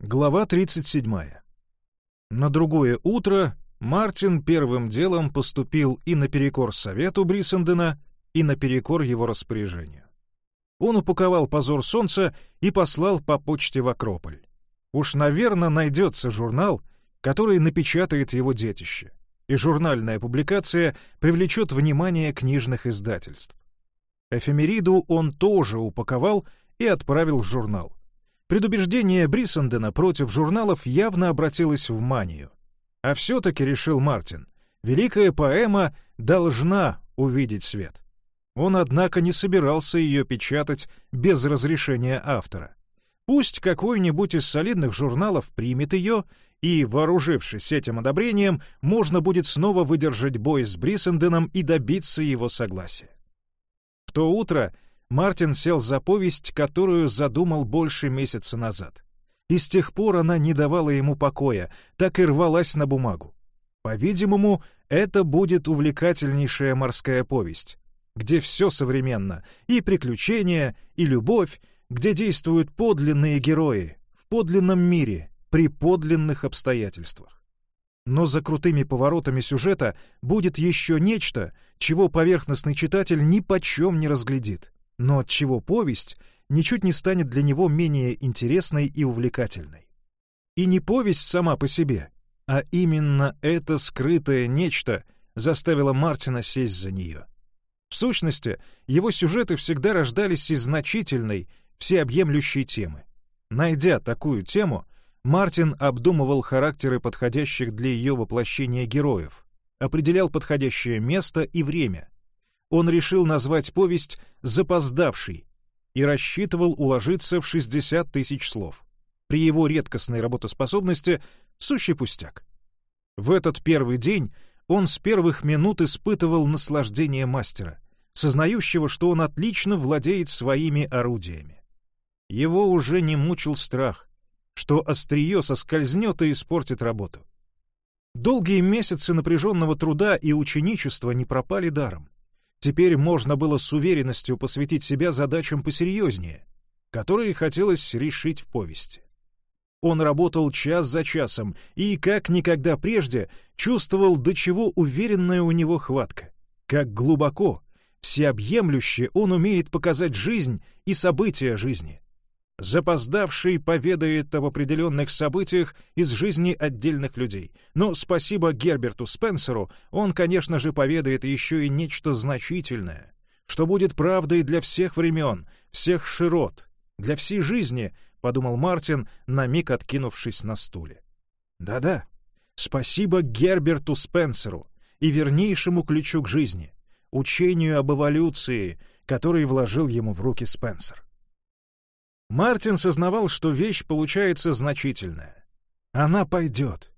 Глава 37. На другое утро Мартин первым делом поступил и наперекор совету Брисендена, и наперекор его распоряжению. Он упаковал позор солнца и послал по почте в Акрополь. Уж, наверное, найдется журнал, который напечатает его детище, и журнальная публикация привлечет внимание книжных издательств. Эфемериду он тоже упаковал и отправил в журнал. Предубеждение Брисендена против журналов явно обратилось в манию. А все-таки, решил Мартин, великая поэма должна увидеть свет. Он, однако, не собирался ее печатать без разрешения автора. Пусть какой-нибудь из солидных журналов примет ее, и, вооружившись этим одобрением, можно будет снова выдержать бой с Брисенденом и добиться его согласия. В то утро Мартин сел за повесть, которую задумал больше месяца назад. И с тех пор она не давала ему покоя, так и рвалась на бумагу. По-видимому, это будет увлекательнейшая морская повесть, где все современно, и приключения, и любовь, где действуют подлинные герои, в подлинном мире, при подлинных обстоятельствах. Но за крутыми поворотами сюжета будет еще нечто, чего поверхностный читатель ни почем не разглядит но от чего повесть ничуть не станет для него менее интересной и увлекательной. И не повесть сама по себе, а именно это скрытое нечто заставило Мартина сесть за нее. В сущности, его сюжеты всегда рождались из значительной, всеобъемлющей темы. Найдя такую тему, Мартин обдумывал характеры подходящих для ее воплощения героев, определял подходящее место и время, он решил назвать повесть «Запоздавший» и рассчитывал уложиться в 60 тысяч слов. При его редкостной работоспособности — сущий пустяк. В этот первый день он с первых минут испытывал наслаждение мастера, сознающего, что он отлично владеет своими орудиями. Его уже не мучил страх, что острие соскользнет и испортит работу. Долгие месяцы напряженного труда и ученичества не пропали даром. Теперь можно было с уверенностью посвятить себя задачам посерьезнее, которые хотелось решить в повести. Он работал час за часом и, как никогда прежде, чувствовал, до чего уверенная у него хватка, как глубоко, всеобъемлюще он умеет показать жизнь и события жизни. Запоздавший поведает об определенных событиях из жизни отдельных людей. Но спасибо Герберту Спенсеру, он, конечно же, поведает еще и нечто значительное, что будет правдой для всех времен, всех широт, для всей жизни, — подумал Мартин, на миг откинувшись на стуле. Да-да, спасибо Герберту Спенсеру и вернейшему ключу к жизни, учению об эволюции, который вложил ему в руки Спенсер. Мартин сознавал, что вещь получается значительная. Она пойдет.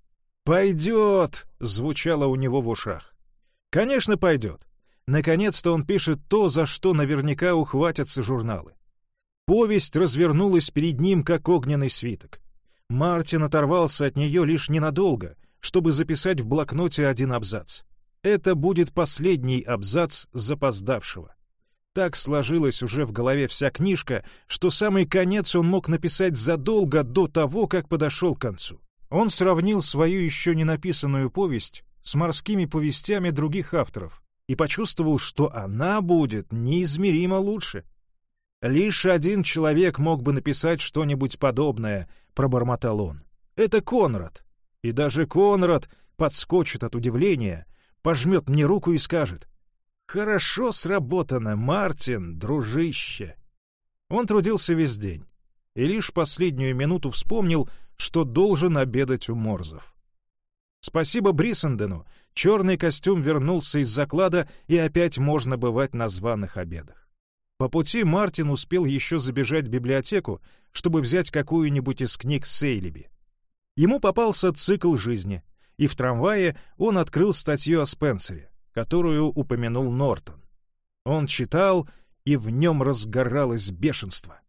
«Пойдет!» — звучало у него в ушах. «Конечно, пойдет. Наконец-то он пишет то, за что наверняка ухватятся журналы. Повесть развернулась перед ним, как огненный свиток. Мартин оторвался от нее лишь ненадолго, чтобы записать в блокноте один абзац. Это будет последний абзац запоздавшего. Так сложилась уже в голове вся книжка, что самый конец он мог написать задолго до того, как подошел к концу. Он сравнил свою еще не написанную повесть с морскими повестями других авторов и почувствовал, что она будет неизмеримо лучше. «Лишь один человек мог бы написать что-нибудь подобное», — пробормотал он. «Это Конрад. И даже Конрад подскочит от удивления, пожмет мне руку и скажет, Хорошо сработано, Мартин, дружище. Он трудился весь день и лишь последнюю минуту вспомнил, что должен обедать у Морзов. Спасибо Брисендену, черный костюм вернулся из заклада, и опять можно бывать на званых обедах. По пути Мартин успел еще забежать в библиотеку, чтобы взять какую-нибудь из книг Сейлиби. Ему попался цикл жизни, и в трамвае он открыл статью о Спенсере которую упомянул Нортон. Он читал, и в нем разгоралось бешенство.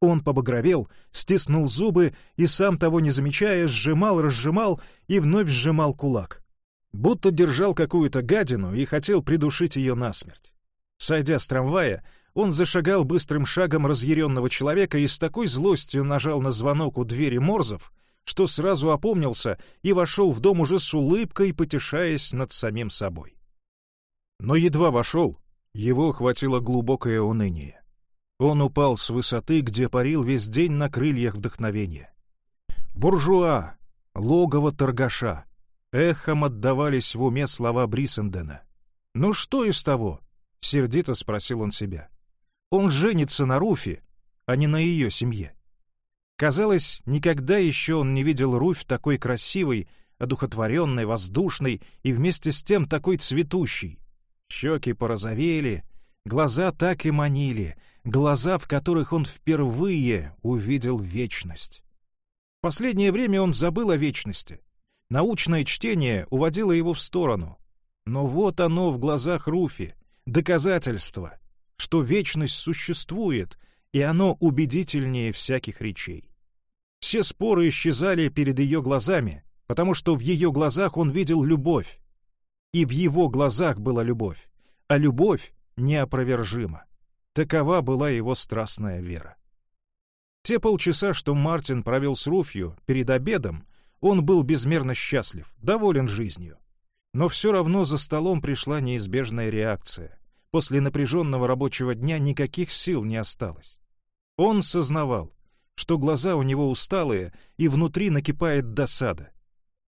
Он побагровел, стиснул зубы и, сам того не замечая, сжимал, разжимал и вновь сжимал кулак. Будто держал какую-то гадину и хотел придушить ее насмерть. Сойдя с трамвая, он зашагал быстрым шагом разъяренного человека и с такой злостью нажал на звонок у двери Морзов, что сразу опомнился и вошел в дом уже с улыбкой, потешаясь над самим собой. Но едва вошел, его охватило глубокое уныние. Он упал с высоты, где парил весь день на крыльях вдохновения. «Буржуа! Логово торгаша!» Эхом отдавались в уме слова Брисендена. «Ну что из того?» — сердито спросил он себя. «Он женится на Руфе, а не на ее семье». Казалось, никогда еще он не видел Руфь такой красивой, одухотворенной, воздушной и вместе с тем такой цветущей. Щеки порозовели, глаза так и манили, глаза, в которых он впервые увидел вечность. В последнее время он забыл о вечности. Научное чтение уводило его в сторону. Но вот оно в глазах Руфи, доказательство, что вечность существует, и оно убедительнее всяких речей. Все споры исчезали перед ее глазами, потому что в ее глазах он видел любовь. И в его глазах была любовь, а любовь неопровержима. Такова была его страстная вера. Те полчаса, что Мартин провел с Руфью перед обедом, он был безмерно счастлив, доволен жизнью. Но все равно за столом пришла неизбежная реакция. После напряженного рабочего дня никаких сил не осталось. Он сознавал, что глаза у него усталые, и внутри накипает досада.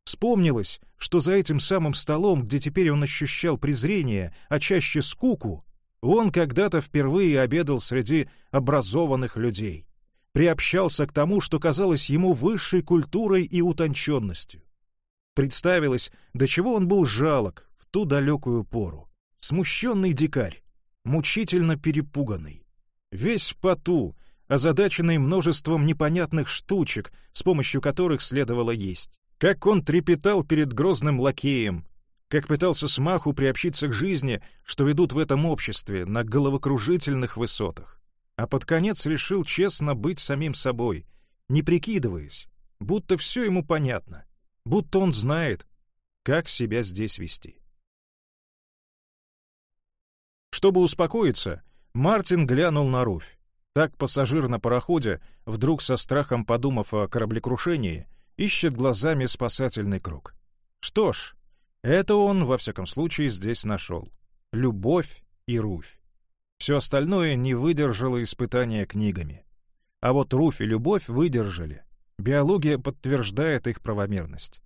Вспомнилось, что за этим самым столом, где теперь он ощущал презрение, а чаще скуку, он когда-то впервые обедал среди образованных людей, приобщался к тому, что казалось ему высшей культурой и утонченностью. Представилось, до чего он был жалок в ту далекую пору. Смущенный дикарь, мучительно перепуганный, весь в поту, озадаченный множеством непонятных штучек, с помощью которых следовало есть. Как он трепетал перед грозным лакеем, как пытался смаху приобщиться к жизни, что ведут в этом обществе на головокружительных высотах. А под конец решил честно быть самим собой, не прикидываясь, будто все ему понятно, будто он знает, как себя здесь вести. Чтобы успокоиться, Мартин глянул на Руфь. Так пассажир на пароходе, вдруг со страхом подумав о кораблекрушении, ищет глазами спасательный круг. Что ж, это он, во всяком случае, здесь нашел. Любовь и Руфь. Все остальное не выдержало испытания книгами. А вот Руфь и любовь выдержали. Биология подтверждает их правомерность.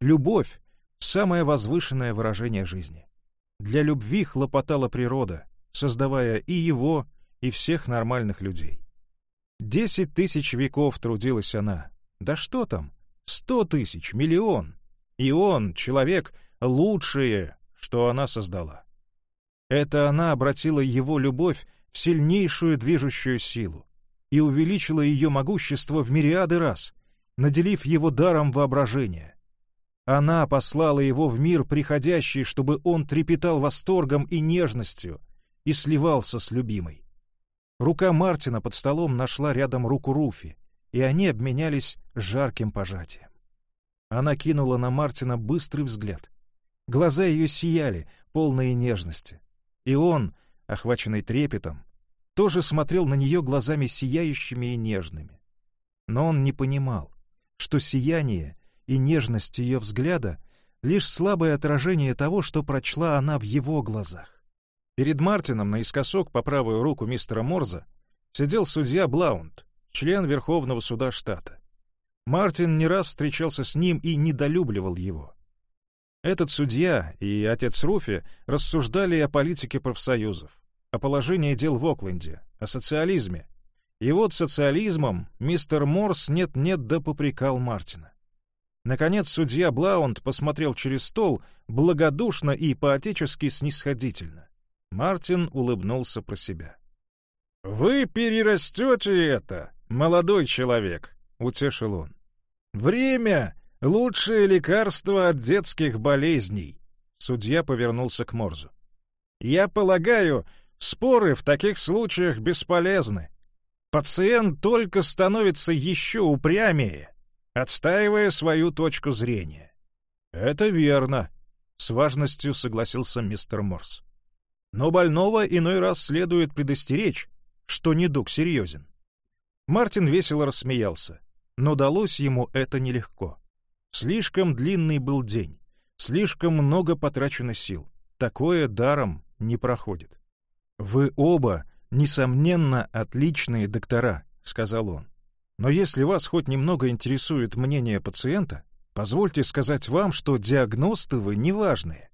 Любовь — самое возвышенное выражение жизни. Для любви хлопотала природа, создавая и его, и всех нормальных людей. Десять тысяч веков трудилась она. Да что там? Сто тысяч, миллион. И он, человек, лучшее, что она создала. Это она обратила его любовь в сильнейшую движущую силу и увеличила ее могущество в мириады раз, наделив его даром воображения. Она послала его в мир приходящий, чтобы он трепетал восторгом и нежностью и сливался с любимой. Рука Мартина под столом нашла рядом руку Руфи, и они обменялись жарким пожатием. Она кинула на Мартина быстрый взгляд. Глаза ее сияли, полные нежности. И он, охваченный трепетом, тоже смотрел на нее глазами сияющими и нежными. Но он не понимал, что сияние и нежность ее взгляда — лишь слабое отражение того, что прочла она в его глазах. Перед Мартином наискосок по правую руку мистера Морза сидел судья Блаунд, член Верховного суда штата. Мартин не раз встречался с ним и недолюбливал его. Этот судья и отец Руфи рассуждали о политике профсоюзов, о положении дел в Окленде, о социализме. И вот социализмом мистер Морс нет-нет да попрекал Мартина. Наконец судья Блаунд посмотрел через стол благодушно и поотечески снисходительно. Мартин улыбнулся про себя. «Вы перерастете это, молодой человек», — утешил он. «Время — лучшее лекарство от детских болезней», — судья повернулся к Морзу. «Я полагаю, споры в таких случаях бесполезны. Пациент только становится еще упрямее, отстаивая свою точку зрения». «Это верно», — с важностью согласился мистер Морс. Но больного иной раз следует предостеречь, что недуг серьезен. Мартин весело рассмеялся, но далось ему это нелегко. Слишком длинный был день, слишком много потрачено сил. Такое даром не проходит. «Вы оба, несомненно, отличные доктора», — сказал он. «Но если вас хоть немного интересует мнение пациента, позвольте сказать вам, что диагносты вы неважные.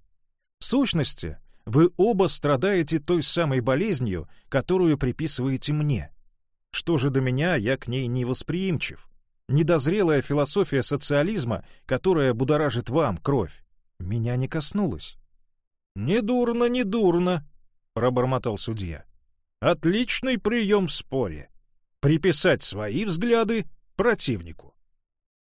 В сущности, вы оба страдаете той самой болезнью, которую приписываете мне. Что же до меня, я к ней невосприимчив. Недозрелая философия социализма, которая будоражит вам кровь, меня не коснулась. «Недурно, недурно», — пробормотал судья. «Отличный прием в споре. Приписать свои взгляды противнику».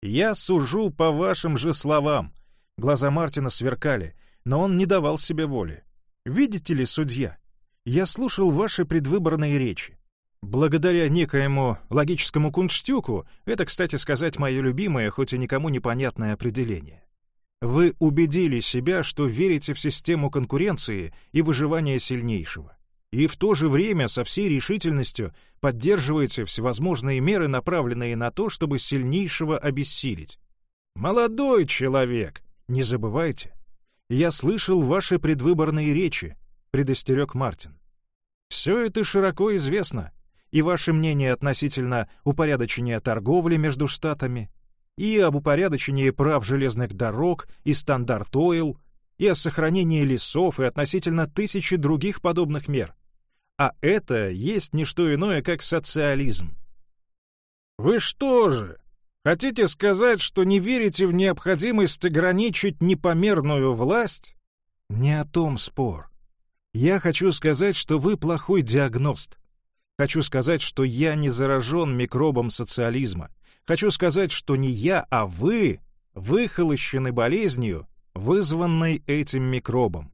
«Я сужу по вашим же словам». Глаза Мартина сверкали, но он не давал себе воли. «Видите ли, судья, я слушал ваши предвыборные речи. Благодаря некоему логическому кунштюку, это, кстати сказать, мое любимое, хоть и никому непонятное определение. Вы убедили себя, что верите в систему конкуренции и выживания сильнейшего. И в то же время со всей решительностью поддерживаете всевозможные меры, направленные на то, чтобы сильнейшего обессилить. «Молодой человек, не забывайте. Я слышал ваши предвыборные речи», — предостерег Мартин. «Все это широко известно, и ваше мнение относительно упорядочения торговли между штатами, и об упорядочении прав железных дорог и стандарт ойл, и о сохранении лесов и относительно тысячи других подобных мер. А это есть не что иное, как социализм. Вы что же, хотите сказать, что не верите в необходимость ограничить непомерную власть? Не о том спор. Я хочу сказать, что вы плохой диагност. Хочу сказать, что я не заражен микробом социализма. Хочу сказать, что не я, а вы выхолощены болезнью, вызванной этим микробом.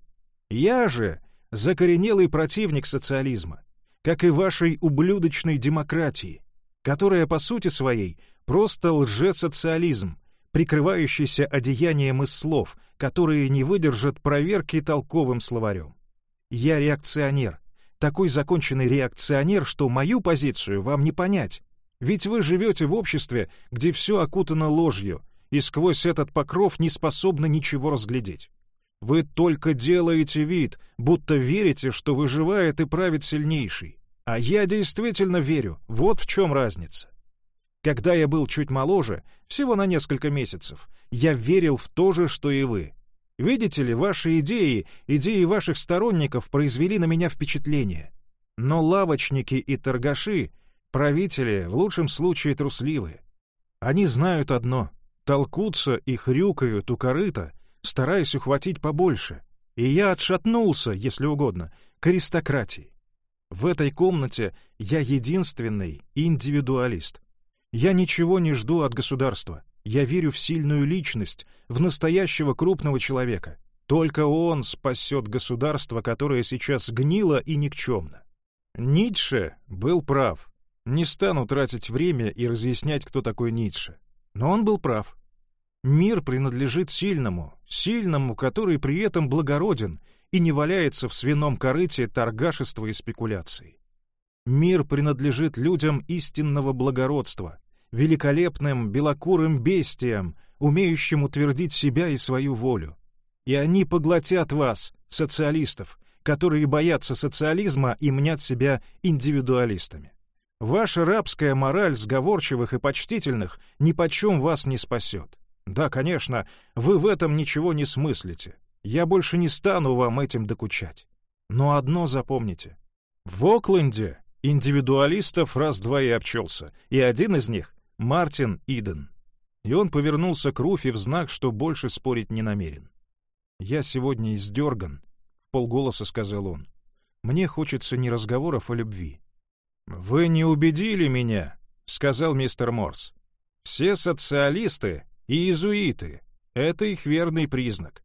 Я же закоренелый противник социализма, как и вашей ублюдочной демократии, которая по сути своей просто лжесоциализм, прикрывающийся одеянием из слов, которые не выдержат проверки толковым словарем. Я реакционер, такой законченный реакционер, что мою позицию вам не понять. Ведь вы живете в обществе, где все окутано ложью, и сквозь этот покров не способны ничего разглядеть. Вы только делаете вид, будто верите, что выживает и правит сильнейший. А я действительно верю, вот в чем разница. Когда я был чуть моложе, всего на несколько месяцев, я верил в то же, что и вы. Видите ли, ваши идеи, идеи ваших сторонников произвели на меня впечатление. Но лавочники и торгаши, правители, в лучшем случае трусливые. Они знают одно — толкутся и хрюкают у корыта, стараясь ухватить побольше. И я отшатнулся, если угодно, к аристократии. В этой комнате я единственный индивидуалист. Я ничего не жду от государства. Я верю в сильную личность, в настоящего крупного человека. Только он спасет государство, которое сейчас гнило и никчемно. Ницше был прав. Не стану тратить время и разъяснять, кто такой Ницше. Но он был прав. Мир принадлежит сильному, сильному, который при этом благороден и не валяется в свином корыте торгашества и спекуляций. Мир принадлежит людям истинного благородства, великолепным белокурым бестиям, умеющим утвердить себя и свою волю. И они поглотят вас, социалистов, которые боятся социализма и мнят себя индивидуалистами. Ваша рабская мораль сговорчивых и почтительных нипочем вас не спасет. Да, конечно, вы в этом ничего не смыслите. Я больше не стану вам этим докучать. Но одно запомните. В Окленде индивидуалистов раз-два и обчелся, и один из них Мартин Иден. И он повернулся к Руфи в знак, что больше спорить не намерен. «Я сегодня издерган», — в полголоса сказал он. «Мне хочется не разговоров о любви». «Вы не убедили меня», — сказал мистер Морс. «Все социалисты и иезуиты — это их верный признак».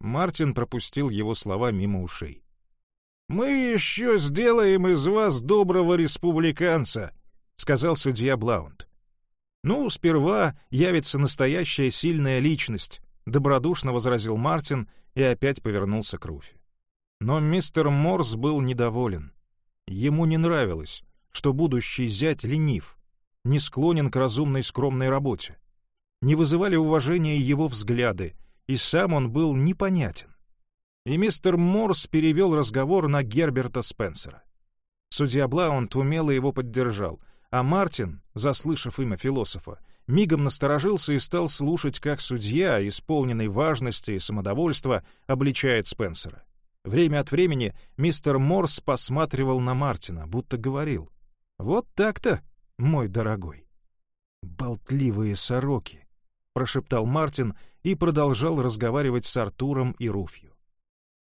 Мартин пропустил его слова мимо ушей. «Мы еще сделаем из вас доброго республиканца», — сказал судья Блаунд. «Ну, сперва явится настоящая сильная личность», — добродушно возразил Мартин и опять повернулся к Руфи. Но мистер Морс был недоволен. Ему не нравилось, что будущий зять ленив, не склонен к разумной скромной работе. Не вызывали уважения его взгляды, и сам он был непонятен. И мистер Морс перевел разговор на Герберта Спенсера. Судья Блаунд умело его поддержал, а Мартин, заслышав имя философа, мигом насторожился и стал слушать, как судья, исполненный важности и самодовольства, обличает Спенсера. Время от времени мистер Морс посматривал на Мартина, будто говорил, «Вот так-то, мой дорогой». «Болтливые сороки», — прошептал Мартин и продолжал разговаривать с Артуром и Руфью.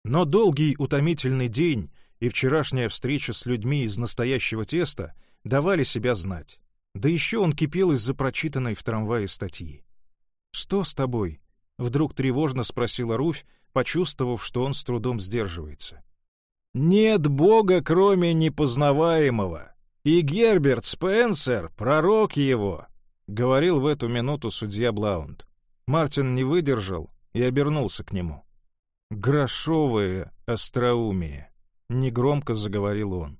Но долгий утомительный день и вчерашняя встреча с людьми из настоящего теста давали себя знать. Да еще он кипел из-за прочитанной в трамвае статьи. «Что с тобой?» — вдруг тревожно спросила Руфь, почувствовав, что он с трудом сдерживается. «Нет Бога, кроме непознаваемого, и Герберт Спенсер — пророк его», — говорил в эту минуту судья Блаунд. Мартин не выдержал и обернулся к нему. «Грошовое остроумие», — негромко заговорил он.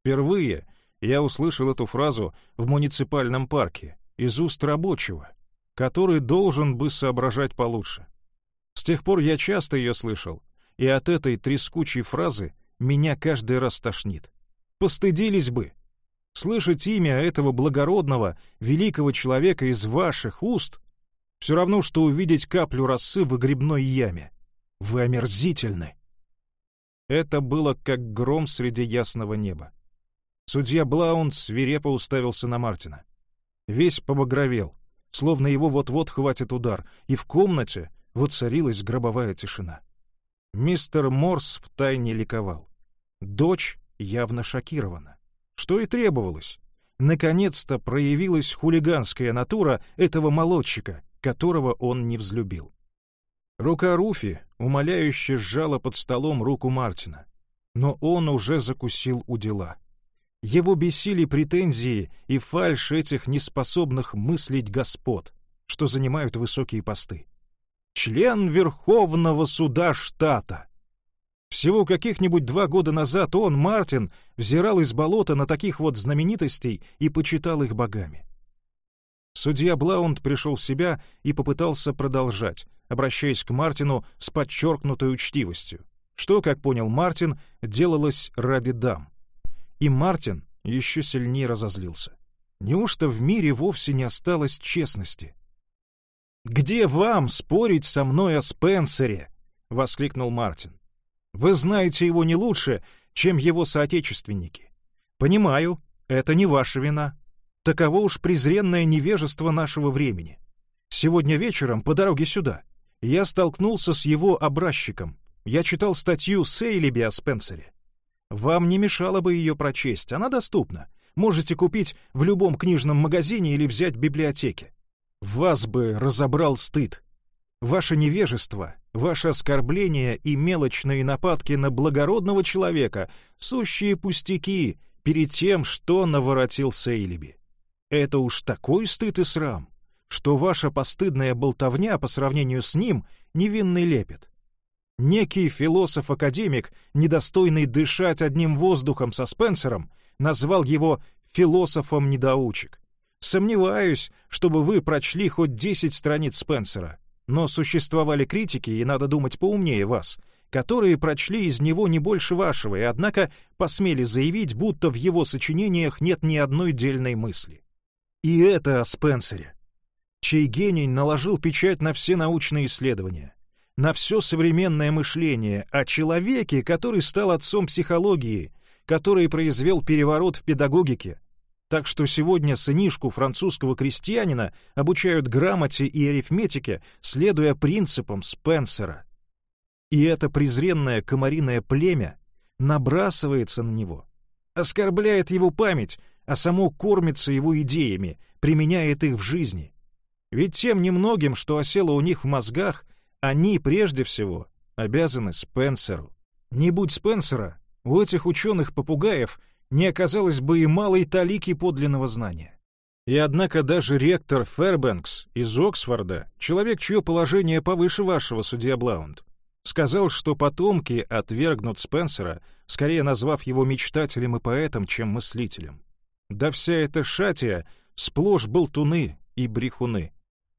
«Впервые я услышал эту фразу в муниципальном парке из уст рабочего, который должен бы соображать получше. С тех пор я часто ее слышал, и от этой трескучей фразы меня каждый раз тошнит. Постыдились бы. Слышать имя этого благородного, великого человека из ваших уст все равно, что увидеть каплю росы в грибной яме. Вы омерзительны. Это было как гром среди ясного неба. Судья Блаунд свирепо уставился на Мартина. Весь побагровел, словно его вот-вот хватит удар, и в комнате воцарилась гробовая тишина. Мистер Морс втайне ликовал. Дочь явно шокирована. Что и требовалось. Наконец-то проявилась хулиганская натура этого молодчика, которого он не взлюбил. Рука Руфи умоляюще сжала под столом руку Мартина, но он уже закусил у дела. Его бесили претензии и фальшь этих неспособных мыслить господ, что занимают высокие посты. Член Верховного суда штата. Всего каких-нибудь два года назад он, Мартин, взирал из болота на таких вот знаменитостей и почитал их богами. Судья Блаунд пришел в себя и попытался продолжать, обращаясь к Мартину с подчеркнутой учтивостью, что, как понял Мартин, делалось ради дам. И Мартин еще сильнее разозлился. Неужто в мире вовсе не осталось честности? «Где вам спорить со мной о Спенсере?» — воскликнул Мартин. «Вы знаете его не лучше, чем его соотечественники. Понимаю, это не ваша вина. Таково уж презренное невежество нашего времени. Сегодня вечером по дороге сюда я столкнулся с его образчиком. Я читал статью Сейлиби о Спенсере. Вам не мешало бы ее прочесть, она доступна. Можете купить в любом книжном магазине или взять в библиотеке. Вас бы разобрал стыд. Ваше невежество, ваше оскорбление и мелочные нападки на благородного человека — сущие пустяки перед тем, что наворотил Сейлиби. Это уж такой стыд и срам, что ваша постыдная болтовня по сравнению с ним невинный лепет. Некий философ-академик, недостойный дышать одним воздухом со Спенсером, назвал его философом-недоучек. Сомневаюсь, чтобы вы прочли хоть десять страниц Спенсера, но существовали критики, и надо думать поумнее вас, которые прочли из него не больше вашего, и однако посмели заявить, будто в его сочинениях нет ни одной дельной мысли. И это о Спенсере, чей гений наложил печать на все научные исследования, на все современное мышление, о человеке, который стал отцом психологии, который произвел переворот в педагогике. Так что сегодня сынишку французского крестьянина обучают грамоте и арифметике, следуя принципам Спенсера. И это презренное комариное племя набрасывается на него, оскорбляет его память, а само кормится его идеями, применяет их в жизни. Ведь тем немногим, что осело у них в мозгах, они прежде всего обязаны Спенсеру. Не будь Спенсера, у этих ученых-попугаев не оказалось бы и малой талики подлинного знания. И однако даже ректор Фербенкс из Оксфорда, человек, чье положение повыше вашего, судья Блаунд, сказал, что потомки отвергнут Спенсера, скорее назвав его мечтателем и поэтом, чем мыслителем. Да вся эта шатия сплошь болтуны и брехуны.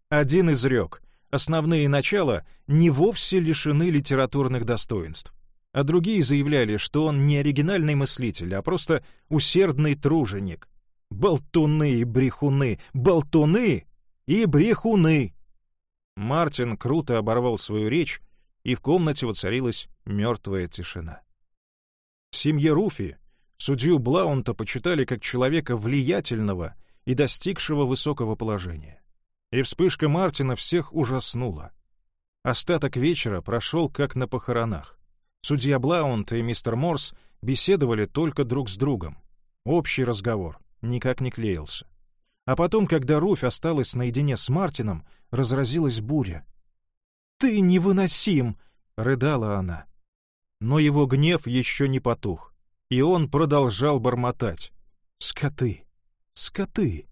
Один изрек, основные начала не вовсе лишены литературных достоинств, а другие заявляли, что он не оригинальный мыслитель, а просто усердный труженик. Болтуны и брехуны, болтуны и брехуны. Мартин круто оборвал свою речь, и в комнате воцарилась мертвая тишина. В семье Руфи судью Блаунта почитали как человека влиятельного и достигшего высокого положения. И вспышка Мартина всех ужаснула. Остаток вечера прошел как на похоронах. Судья Блаунт и мистер Морс беседовали только друг с другом. Общий разговор никак не клеился. А потом, когда Руфь осталась наедине с Мартином, разразилась буря. «Ты невыносим!» — рыдала она. Но его гнев еще не потух, и он продолжал бормотать. «Скоты! Скоты!»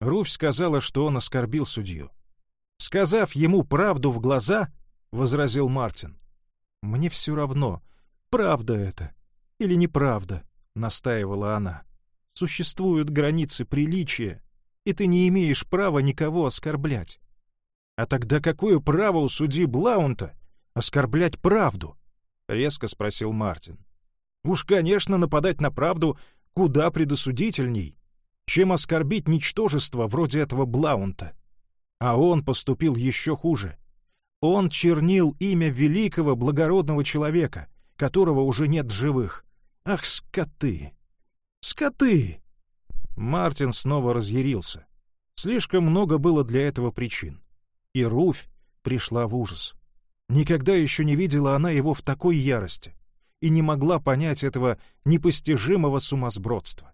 Руфь сказала, что он оскорбил судью. «Сказав ему правду в глаза», — возразил Мартин. «Мне все равно, правда это или неправда», — настаивала она. «Существуют границы приличия, и ты не имеешь права никого оскорблять». «А тогда какое право у судьи Блаунта оскорблять правду?» — резко спросил Мартин. «Уж, конечно, нападать на правду куда предосудительней, чем оскорбить ничтожество вроде этого Блаунта. А он поступил еще хуже. Он чернил имя великого благородного человека, которого уже нет живых. Ах, скоты! Скоты! Мартин снова разъярился. Слишком много было для этого причин. И Руфь пришла в ужас. Никогда еще не видела она его в такой ярости и не могла понять этого непостижимого сумасбродства.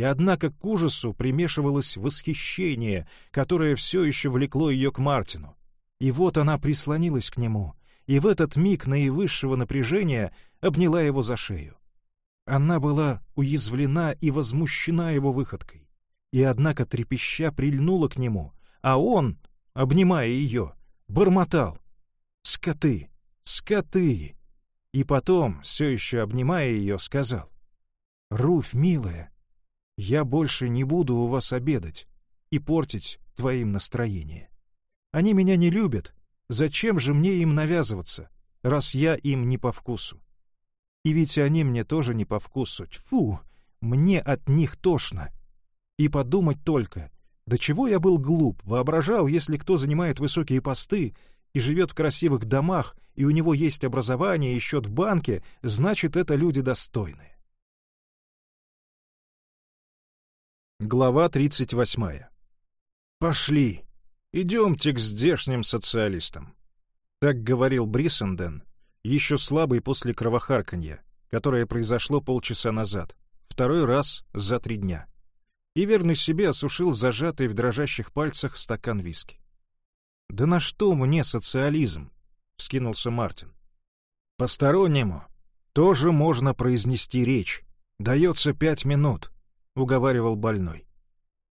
И однако к ужасу примешивалось восхищение, которое все еще влекло ее к Мартину. И вот она прислонилась к нему, и в этот миг наивысшего напряжения обняла его за шею. Она была уязвлена и возмущена его выходкой, и однако трепеща прильнула к нему, а он, обнимая ее, бормотал «Скоты! Скоты!» И потом, все еще обнимая ее, сказал «Руфь, милая, я больше не буду у вас обедать и портить твоим настроение. Они меня не любят, зачем же мне им навязываться, раз я им не по вкусу? И ведь они мне тоже не по вкусу. Фу, мне от них тошно. И подумать только, до чего я был глуп, воображал, если кто занимает высокие посты и живет в красивых домах, и у него есть образование и счет в банке, значит, это люди достойные. Глава 38. «Пошли, идемте к здешним социалистам», — так говорил Бриссенден, еще слабый после кровохарканья, которое произошло полчаса назад, второй раз за три дня. И верный себе осушил зажатый в дрожащих пальцах стакан виски. «Да на что мне социализм?» — вскинулся Мартин. «Постороннему тоже можно произнести речь. Дается пять минут». — уговаривал больной.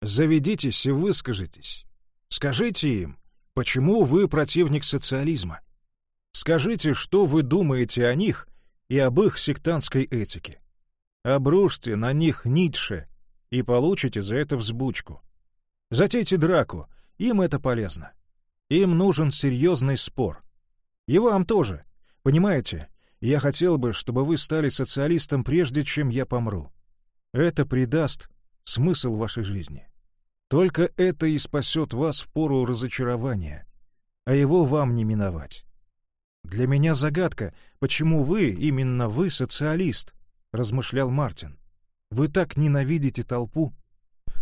«Заведитесь и выскажитесь. Скажите им, почему вы противник социализма. Скажите, что вы думаете о них и об их сектантской этике. Обрушьте на них Ницше и получите за это взбучку. Затейте драку, им это полезно. Им нужен серьезный спор. И вам тоже. Понимаете, я хотел бы, чтобы вы стали социалистом прежде, чем я помру. Это придаст смысл вашей жизни. Только это и спасет вас в пору разочарования, а его вам не миновать. Для меня загадка, почему вы, именно вы, социалист, размышлял Мартин. Вы так ненавидите толпу.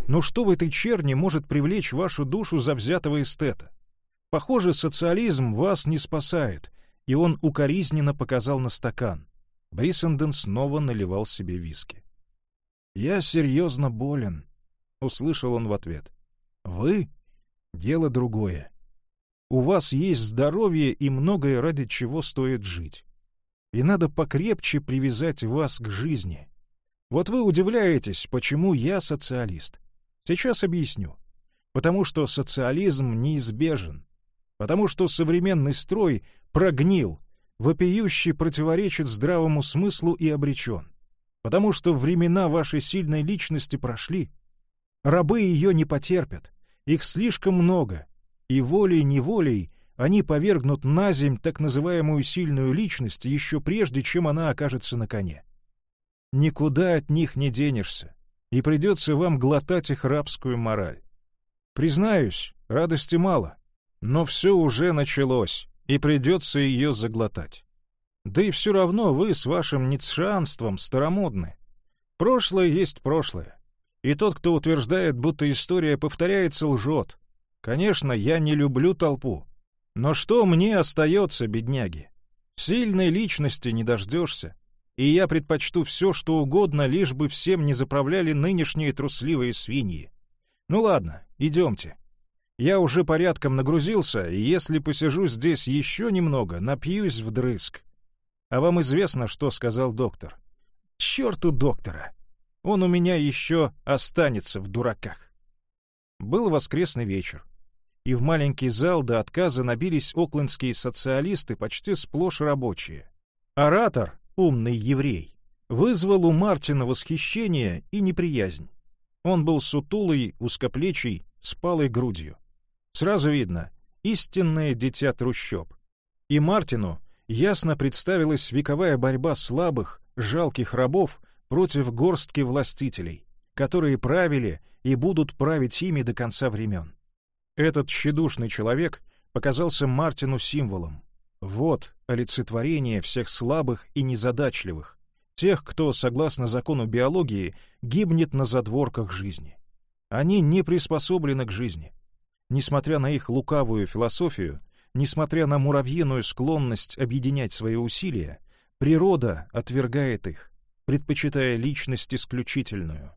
Но что в этой черни может привлечь вашу душу завзятого эстета? Похоже, социализм вас не спасает, и он укоризненно показал на стакан. Бриссенден снова наливал себе виски. «Я серьезно болен», — услышал он в ответ. «Вы — дело другое. У вас есть здоровье и многое, ради чего стоит жить. И надо покрепче привязать вас к жизни. Вот вы удивляетесь, почему я социалист. Сейчас объясню. Потому что социализм неизбежен. Потому что современный строй прогнил, вопиюще противоречит здравому смыслу и обречен потому что времена вашей сильной личности прошли. Рабы ее не потерпят, их слишком много, и волей-неволей они повергнут на земь так называемую сильную личность еще прежде, чем она окажется на коне. Никуда от них не денешься, и придется вам глотать их рабскую мораль. Признаюсь, радости мало, но все уже началось, и придется ее заглотать. Да и все равно вы с вашим ницшанством старомодны. Прошлое есть прошлое. И тот, кто утверждает, будто история повторяется, лжет. Конечно, я не люблю толпу. Но что мне остается, бедняги? Сильной личности не дождешься. И я предпочту все, что угодно, лишь бы всем не заправляли нынешние трусливые свиньи. Ну ладно, идемте. Я уже порядком нагрузился, и если посижу здесь еще немного, напьюсь вдрызг. А вам известно, что сказал доктор? Черту доктора! Он у меня еще останется в дураках. Был воскресный вечер, и в маленький зал до отказа набились оклендские социалисты, почти сплошь рабочие. Оратор, умный еврей, вызвал у Мартина восхищение и неприязнь. Он был сутулый, узкоплечий, с палой грудью. Сразу видно — истинное дитя трущоб. И Мартину ясно представилась вековая борьба слабых, жалких рабов против горстки властителей, которые правили и будут править ими до конца времен. Этот тщедушный человек показался Мартину символом. Вот олицетворение всех слабых и незадачливых, тех, кто, согласно закону биологии, гибнет на задворках жизни. Они не приспособлены к жизни. Несмотря на их лукавую философию, Несмотря на муравьиную склонность объединять свои усилия, природа отвергает их, предпочитая личность исключительную.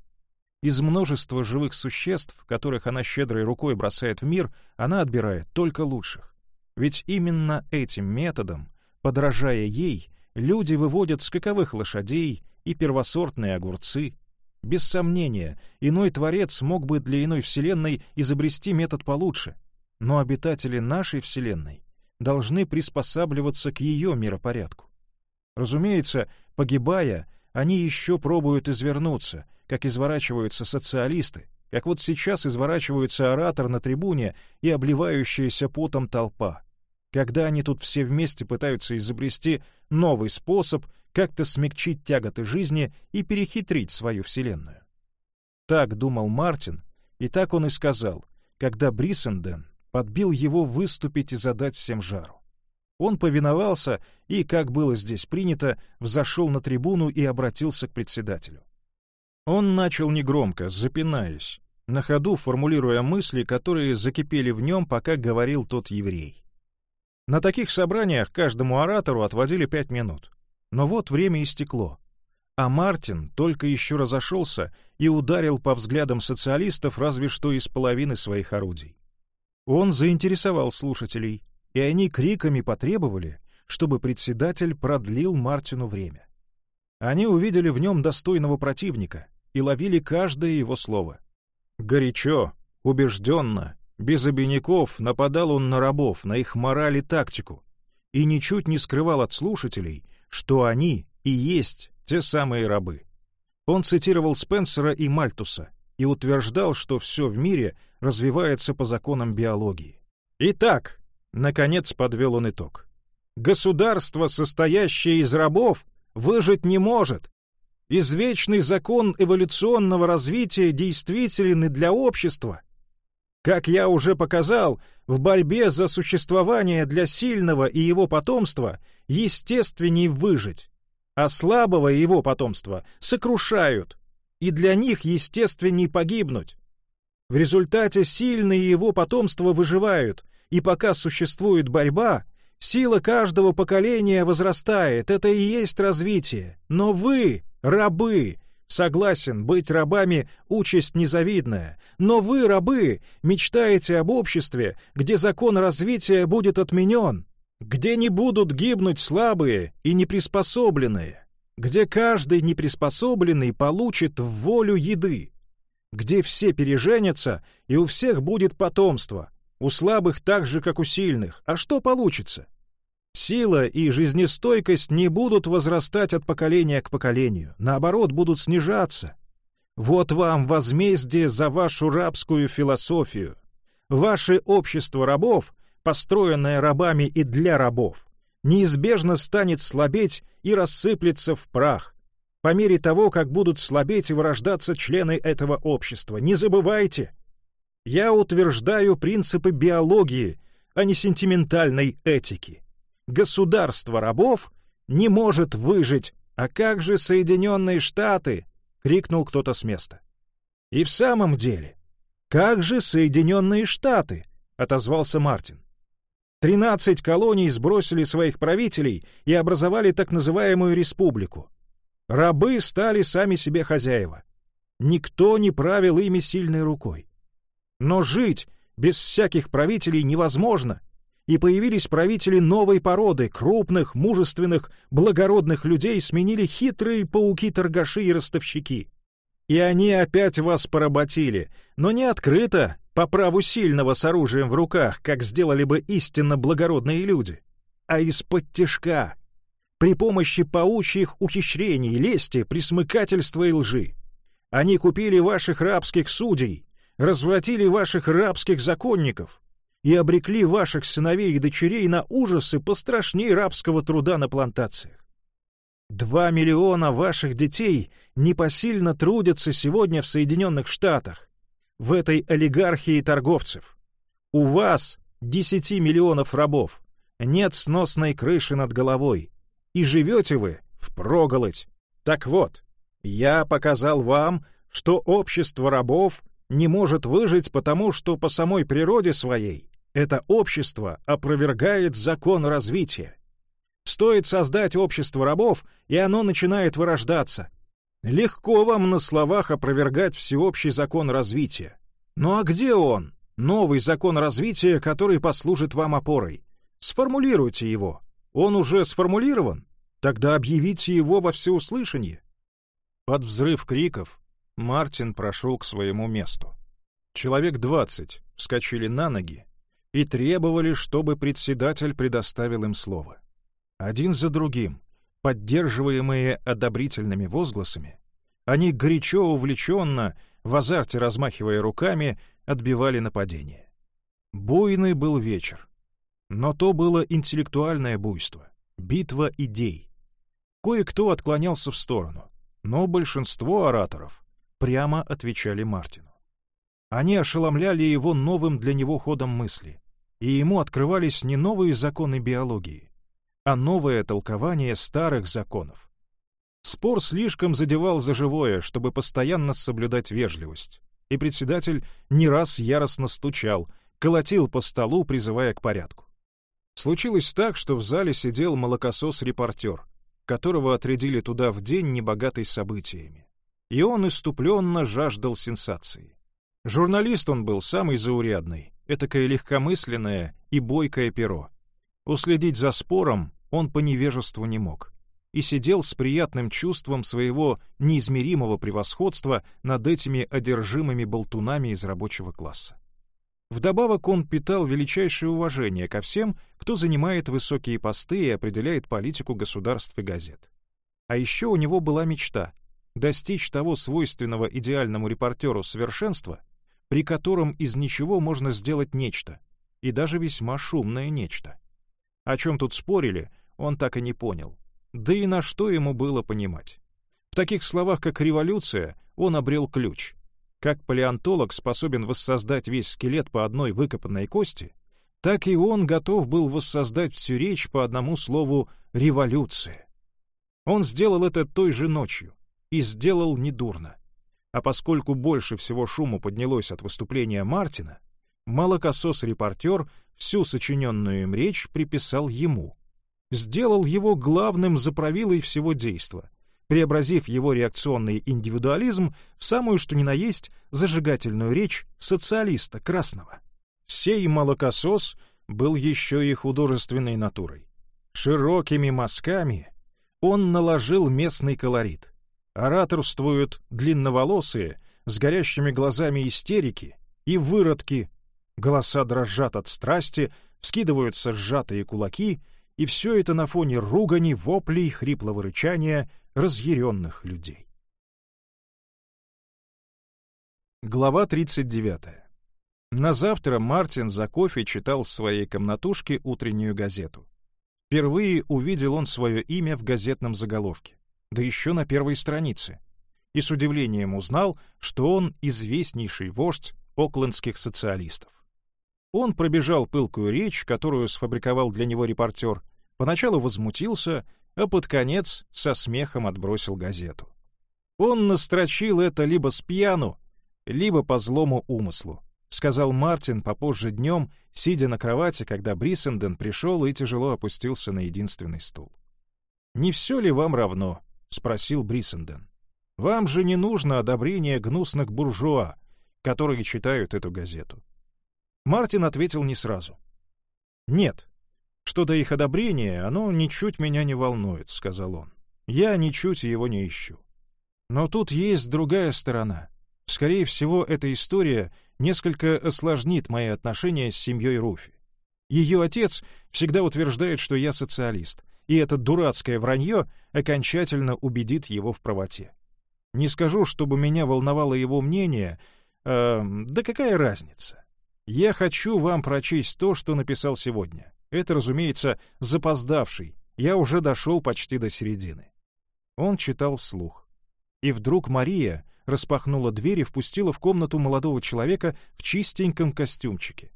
Из множества живых существ, которых она щедрой рукой бросает в мир, она отбирает только лучших. Ведь именно этим методом, подражая ей, люди выводят скаковых лошадей и первосортные огурцы. Без сомнения, иной творец мог бы для иной вселенной изобрести метод получше — но обитатели нашей Вселенной должны приспосабливаться к ее миропорядку. Разумеется, погибая, они еще пробуют извернуться, как изворачиваются социалисты, как вот сейчас изворачивается оратор на трибуне и обливающаяся потом толпа, когда они тут все вместе пытаются изобрести новый способ как-то смягчить тяготы жизни и перехитрить свою Вселенную. Так думал Мартин, и так он и сказал, когда Бриссенден подбил его выступить и задать всем жару. Он повиновался и, как было здесь принято, взошел на трибуну и обратился к председателю. Он начал негромко, запинаясь, на ходу формулируя мысли, которые закипели в нем, пока говорил тот еврей. На таких собраниях каждому оратору отводили пять минут. Но вот время истекло. А Мартин только еще разошелся и ударил по взглядам социалистов разве что из половины своих орудий. Он заинтересовал слушателей, и они криками потребовали, чтобы председатель продлил Мартину время. Они увидели в нем достойного противника и ловили каждое его слово. Горячо, убежденно, без обиняков нападал он на рабов, на их мораль и тактику, и ничуть не скрывал от слушателей, что они и есть те самые рабы. Он цитировал Спенсера и Мальтуса и утверждал, что все в мире — развивается по законам биологии. Итак, наконец подвел он итог. Государство, состоящее из рабов, выжить не может. Извечный закон эволюционного развития действителен и для общества. Как я уже показал, в борьбе за существование для сильного и его потомства естественней выжить, а слабого и его потомства сокрушают, и для них естественней погибнуть. В результате сильные его потомства выживают, и пока существует борьба, сила каждого поколения возрастает, это и есть развитие. Но вы, рабы, согласен, быть рабами — участь незавидная, но вы, рабы, мечтаете об обществе, где закон развития будет отменен, где не будут гибнуть слабые и неприспособленные, где каждый неприспособленный получит в волю еды, где все переженятся, и у всех будет потомство, у слабых так же, как у сильных. А что получится? Сила и жизнестойкость не будут возрастать от поколения к поколению, наоборот, будут снижаться. Вот вам возмездие за вашу рабскую философию. Ваше общество рабов, построенное рабами и для рабов, неизбежно станет слабеть и рассыплется в прах, по мере того, как будут слабеть и вырождаться члены этого общества. Не забывайте, я утверждаю принципы биологии, а не сентиментальной этики. Государство рабов не может выжить, а как же Соединенные Штаты? — крикнул кто-то с места. И в самом деле, как же Соединенные Штаты? — отозвался Мартин. Тринадцать колоний сбросили своих правителей и образовали так называемую республику. Рабы стали сами себе хозяева. Никто не правил ими сильной рукой. Но жить без всяких правителей невозможно, и появились правители новой породы, крупных, мужественных, благородных людей сменили хитрые пауки-торгаши и ростовщики. И они опять вас поработили, но не открыто, по праву сильного с оружием в руках, как сделали бы истинно благородные люди, а из-под тишка, при помощи паучьих ухищрений, лести, присмыкательства и лжи. Они купили ваших рабских судей, развратили ваших рабских законников, и обрекли ваших сыновей и дочерей на ужасы пострашнее рабского труда на плантациях. Два миллиона ваших детей непосильно трудятся сегодня в Соединенных Штатах, в этой олигархии торговцев. У вас десяти миллионов рабов, нет сносной крыши над головой, и живете вы впроголодь. Так вот, я показал вам, что общество рабов не может выжить потому, что по самой природе своей это общество опровергает закон развития. Стоит создать общество рабов, и оно начинает вырождаться. Легко вам на словах опровергать всеобщий закон развития. Ну а где он, новый закон развития, который послужит вам опорой? Сформулируйте его. Он уже сформулирован? Тогда объявите его во всеуслышание. Под взрыв криков Мартин прошел к своему месту. Человек двадцать вскочили на ноги и требовали, чтобы председатель предоставил им слово. Один за другим, поддерживаемые одобрительными возгласами, они горячо увлеченно, в азарте размахивая руками, отбивали нападение. Буйный был вечер. Но то было интеллектуальное буйство, битва идей. Кое-кто отклонялся в сторону, но большинство ораторов прямо отвечали Мартину. Они ошеломляли его новым для него ходом мысли, и ему открывались не новые законы биологии, а новое толкование старых законов. Спор слишком задевал за живое, чтобы постоянно соблюдать вежливость, и председатель не раз яростно стучал, колотил по столу, призывая к порядку. Случилось так, что в зале сидел молокосос-репортер, которого отрядили туда в день, небогатый событиями. И он иступленно жаждал сенсации. Журналист он был самый заурядный, этакое легкомысленное и бойкое перо. Уследить за спором он по невежеству не мог и сидел с приятным чувством своего неизмеримого превосходства над этими одержимыми болтунами из рабочего класса. Вдобавок он питал величайшее уважение ко всем, кто занимает высокие посты и определяет политику государств и газет. А еще у него была мечта — достичь того свойственного идеальному репортеру совершенства, при котором из ничего можно сделать нечто, и даже весьма шумное нечто. О чем тут спорили, он так и не понял. Да и на что ему было понимать. В таких словах, как «революция», он обрел ключ. Как палеонтолог способен воссоздать весь скелет по одной выкопанной кости, так и он готов был воссоздать всю речь по одному слову «революция». Он сделал это той же ночью и сделал недурно. А поскольку больше всего шуму поднялось от выступления Мартина, молокосос-репортер всю сочиненную им речь приписал ему. Сделал его главным заправилой всего действа, преобразив его реакционный индивидуализм в самую что ни на есть зажигательную речь социалиста красного. Сей молокосос был еще и художественной натурой. Широкими мазками он наложил местный колорит — ораторствуют длинноволосые, с горящими глазами истерики и выродки, голоса дрожат от страсти, вскидываются сжатые кулаки, и все это на фоне ругани, воплей, хриплого рычания разъяренных людей. Глава 39. На завтра Мартин за кофе читал в своей комнатушке утреннюю газету. Впервые увидел он свое имя в газетном заголовке, да еще на первой странице, и с удивлением узнал, что он известнейший вождь оклендских социалистов. Он пробежал пылкую речь, которую сфабриковал для него репортер, поначалу возмутился, а под конец со смехом отбросил газету. Он настрочил это либо с пьяну, либо по злому умыслу, сказал Мартин попозже днем, сидя на кровати, когда Брисенден пришел и тяжело опустился на единственный стул. «Не все ли вам равно?» — спросил Брисенден. «Вам же не нужно одобрение гнусных буржуа, которые читают эту газету». Мартин ответил не сразу. «Нет, что до их одобрения, оно ничуть меня не волнует», — сказал он. «Я ничуть его не ищу. Но тут есть другая сторона. Скорее всего, эта история несколько осложнит мои отношения с семьей Руфи. Ее отец всегда утверждает, что я социалист, и это дурацкое вранье окончательно убедит его в правоте. Не скажу, чтобы меня волновало его мнение, э, да какая разница. Я хочу вам прочесть то, что написал сегодня. Это, разумеется, запоздавший, я уже дошел почти до середины. Он читал вслух. И вдруг Мария распахнула дверь и впустила в комнату молодого человека в чистеньком костюмчике.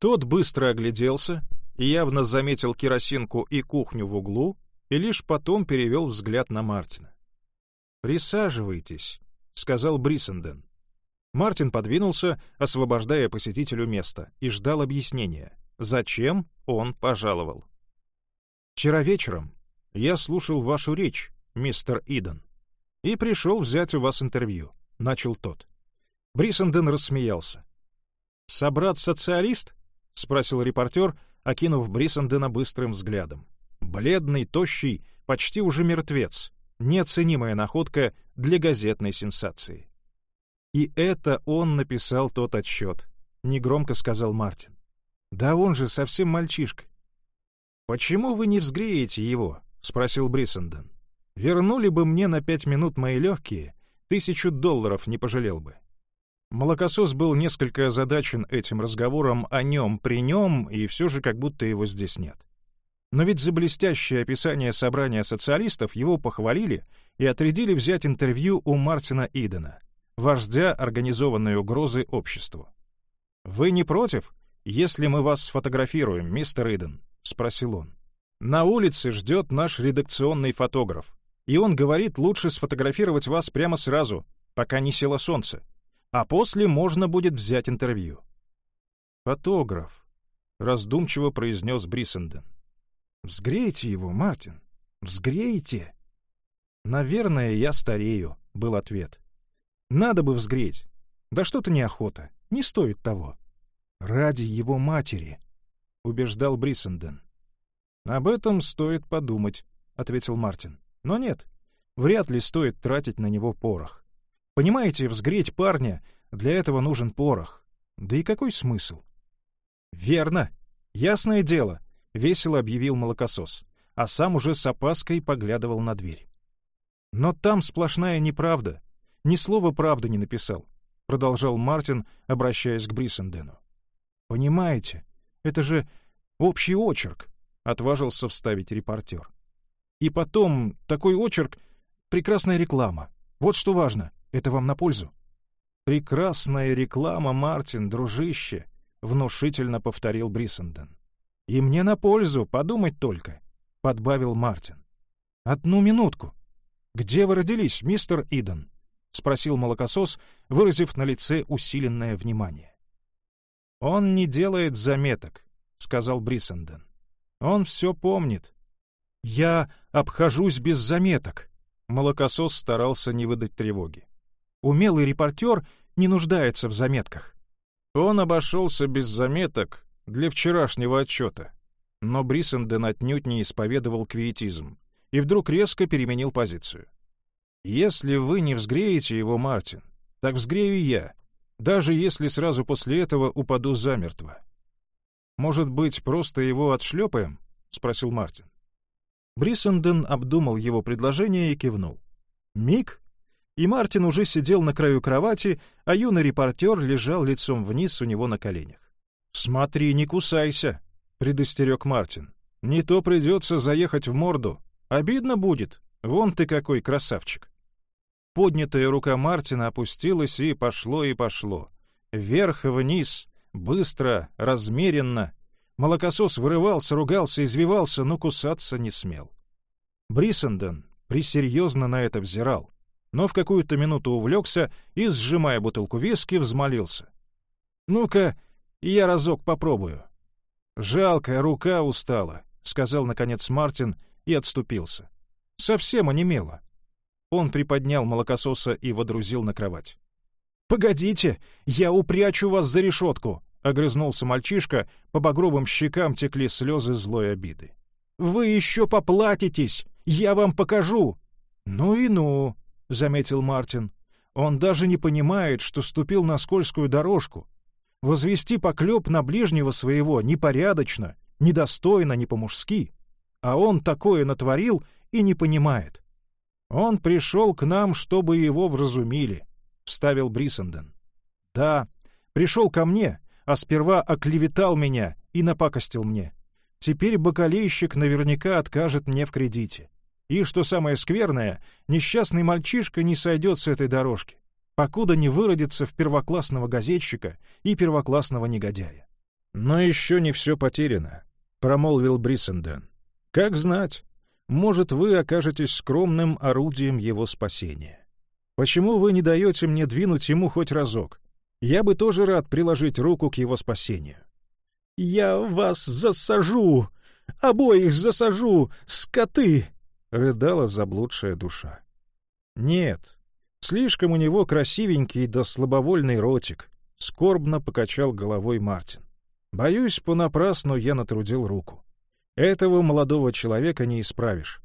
Тот быстро огляделся явно заметил керосинку и кухню в углу, и лишь потом перевел взгляд на Мартина. «Присаживайтесь», — сказал Брисенден. Мартин подвинулся, освобождая посетителю место, и ждал объяснения, зачем он пожаловал. «Вчера вечером я слушал вашу речь, мистер Иден и пришел взять у вас интервью», — начал тот. Брисенден рассмеялся. «Собрат-социалист?» — спросил репортер, окинув Брисендена быстрым взглядом. Бледный, тощий, почти уже мертвец. Неоценимая находка для газетной сенсации. «И это он написал тот отчет», — негромко сказал Мартин. «Да он же совсем мальчишка». «Почему вы не взгреете его?» — спросил Брисенден. Вернули бы мне на пять минут мои легкие, тысячу долларов не пожалел бы. Молокосос был несколько озадачен этим разговором о нем при нем, и все же как будто его здесь нет. Но ведь за блестящее описание собрания социалистов его похвалили и отрядили взять интервью у Мартина Идена, вождя организованной угрозы обществу. «Вы не против, если мы вас сфотографируем, мистер Иден?» — спросил он. «На улице ждет наш редакционный фотограф. И он говорит, лучше сфотографировать вас прямо сразу, пока не село солнце. А после можно будет взять интервью. «Фотограф», — раздумчиво произнес Брисенден. «Взгрейте его, Мартин, взгрейте». «Наверное, я старею», — был ответ. «Надо бы взгреть. Да что-то неохота, не стоит того». «Ради его матери», — убеждал Брисенден. «Об этом стоит подумать», — ответил Мартин. Но нет, вряд ли стоит тратить на него порох. Понимаете, взгреть парня, для этого нужен порох. Да и какой смысл? «Верно. Ясное дело», — весело объявил молокосос, а сам уже с опаской поглядывал на дверь. «Но там сплошная неправда. Ни слова правды не написал», — продолжал Мартин, обращаясь к Брисендену. «Понимаете, это же общий очерк», — отважился вставить репортер. И потом, такой очерк — прекрасная реклама. Вот что важно, это вам на пользу. «Прекрасная реклама, Мартин, дружище», — внушительно повторил Брисенден. «И мне на пользу, подумать только», — подбавил Мартин. «Одну минутку. Где вы родились, мистер Иден?» — спросил молокосос, выразив на лице усиленное внимание. «Он не делает заметок», — сказал Брисенден. «Он все помнит, «Я обхожусь без заметок», — молокосос старался не выдать тревоги. «Умелый репортер не нуждается в заметках». Он обошелся без заметок для вчерашнего отчета, но Брисенден отнюдь не исповедовал квиетизм и вдруг резко переменил позицию. «Если вы не взгреете его, Мартин, так взгрею я, даже если сразу после этого упаду замертво. Может быть, просто его отшлепаем?» — спросил Мартин. Бриссенден обдумал его предложение и кивнул. Миг, и Мартин уже сидел на краю кровати, а юный репортер лежал лицом вниз у него на коленях. «Смотри, не кусайся», — предостерег Мартин. «Не то придется заехать в морду. Обидно будет. Вон ты какой красавчик». Поднятая рука Мартина опустилась и пошло и пошло. Вверх и вниз, быстро, размеренно. Молокосос вырывался, ругался, извивался, но кусаться не смел. Бриссенден присерьезно на это взирал, но в какую-то минуту увлекся и, сжимая бутылку виски, взмолился. «Ну-ка, я разок попробую». «Жалкая рука устала», — сказал, наконец, Мартин и отступился. «Совсем онемело». Он приподнял молокососа и водрузил на кровать. «Погодите, я упрячу вас за решетку!» — огрызнулся мальчишка, по багровым щекам текли слезы злой обиды. «Вы еще поплатитесь! Я вам покажу!» «Ну и ну!» — заметил Мартин. «Он даже не понимает, что ступил на скользкую дорожку. Возвести поклеп на ближнего своего непорядочно, недостойно, не по-мужски. А он такое натворил и не понимает. «Он пришел к нам, чтобы его вразумили», — вставил Брисенден. «Да, пришел ко мне, а сперва оклеветал меня и напакостил мне. Теперь бакалейщик наверняка откажет мне в кредите. И, что самое скверное, несчастный мальчишка не сойдет с этой дорожки, покуда не выродится в первоклассного газетчика и первоклассного негодяя». «Но еще не все потеряно», — промолвил Брисенден. «Как знать, может, вы окажетесь скромным орудием его спасения. Почему вы не даете мне двинуть ему хоть разок? Я бы тоже рад приложить руку к его спасению. «Я вас засажу! Обоих засажу! Скоты!» — рыдала заблудшая душа. «Нет, слишком у него красивенький да слабовольный ротик», — скорбно покачал головой Мартин. «Боюсь, понапрасну я натрудил руку. Этого молодого человека не исправишь.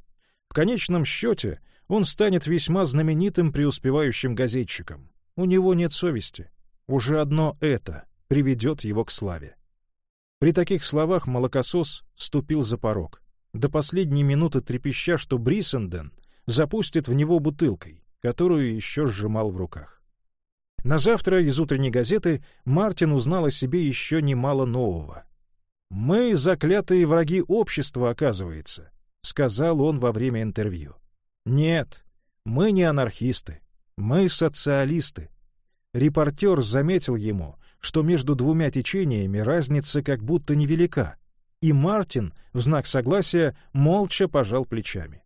В конечном счете он станет весьма знаменитым преуспевающим газетчиком. У него нет совести. Уже одно это приведет его к славе. При таких словах молокосос ступил за порог, до последней минуты трепеща, что Брисенден запустит в него бутылкой, которую еще сжимал в руках. На завтра из утренней газеты Мартин узнал о себе еще немало нового. «Мы — заклятые враги общества, оказывается», — сказал он во время интервью. «Нет, мы не анархисты, мы социалисты». Репортер заметил ему, что между двумя течениями разница как будто невелика, и Мартин, в знак согласия, молча пожал плечами.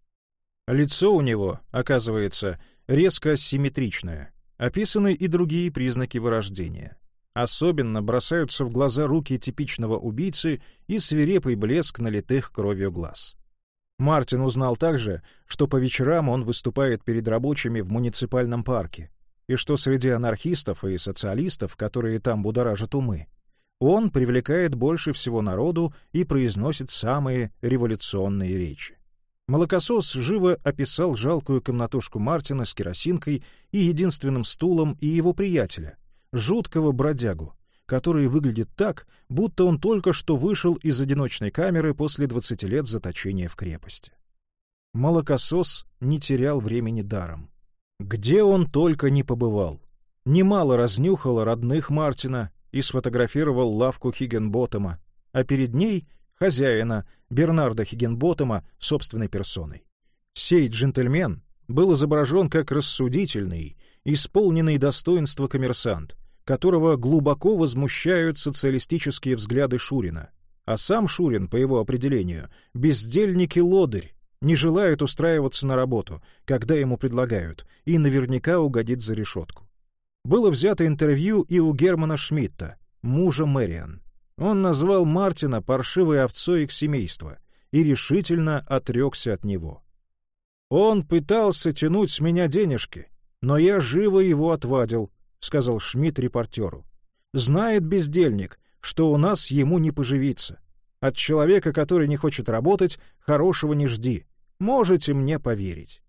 Лицо у него, оказывается, резко симметричное, описаны и другие признаки вырождения. Особенно бросаются в глаза руки типичного убийцы и свирепый блеск налитых кровью глаз. Мартин узнал также, что по вечерам он выступает перед рабочими в муниципальном парке, и что среди анархистов и социалистов, которые там будоражат умы, он привлекает больше всего народу и произносит самые революционные речи. Молокосос живо описал жалкую комнатушку Мартина с керосинкой и единственным стулом и его приятеля, жуткого бродягу, который выглядит так, будто он только что вышел из одиночной камеры после 20 лет заточения в крепости. Молокосос не терял времени даром. Где он только не побывал. Немало разнюхал родных Мартина и сфотографировал лавку Хиггенботтема, а перед ней — хозяина Бернарда Хиггенботтема собственной персоной. Сей джентльмен был изображен как рассудительный, исполненный достоинства коммерсант, которого глубоко возмущают социалистические взгляды Шурина. А сам Шурин, по его определению, бездельник и лодырь, не желает устраиваться на работу, когда ему предлагают, и наверняка угодит за решетку. Было взято интервью и у Германа Шмидта, мужа Мэриан. Он назвал Мартина паршивой овцой их семейства и решительно отрекся от него. Он пытался тянуть с меня денежки, но я живо его отвадил, — сказал Шмидт репортеру. «Знает бездельник, что у нас ему не поживиться. От человека, который не хочет работать, хорошего не жди. Можете мне поверить».